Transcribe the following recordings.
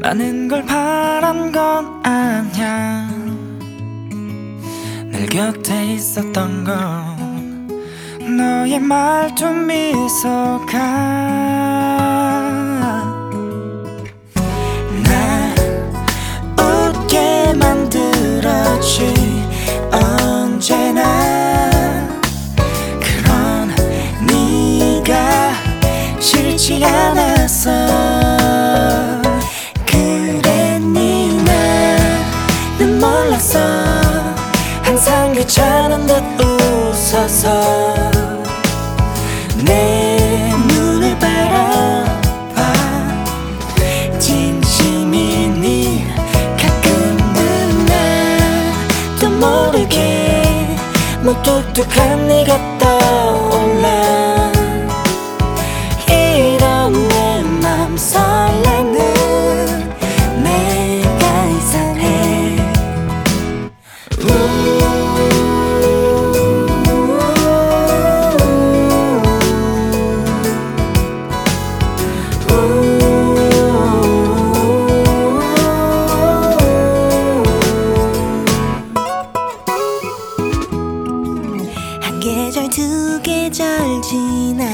많은 걸 바란 건 아냐 늘 곁에 있었던 건 너의 말투 미소가 괜찮은 듯 웃어서 내 눈을 바라봐. 진심이니 가끔은 나도 모르게 무뚝뚝한 네가 떠올라. 이런 내맘 설레는 내가 이상해. 한 두 계절 지나.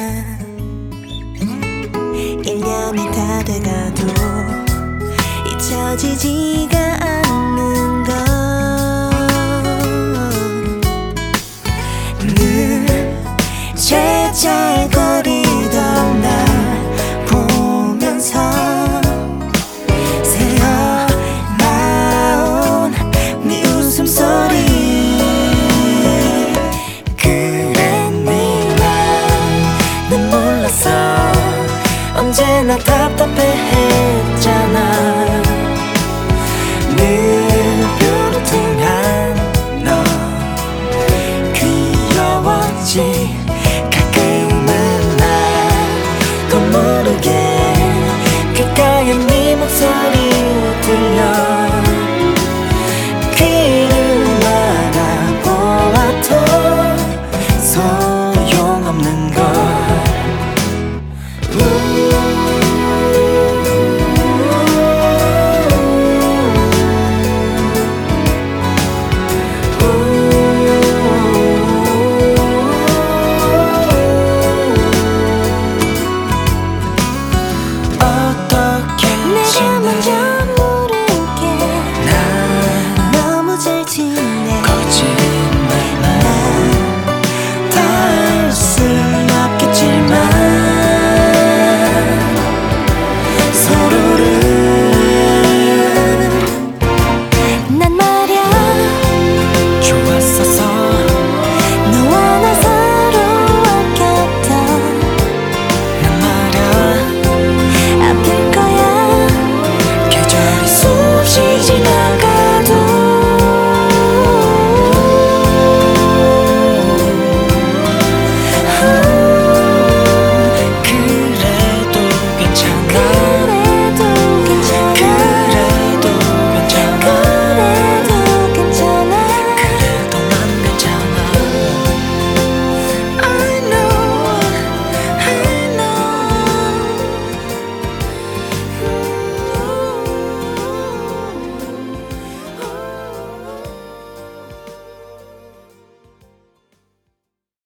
1년이 다 돼가도 잊혀지지가 않는 없어. 언제나 답답해했잖아. 늘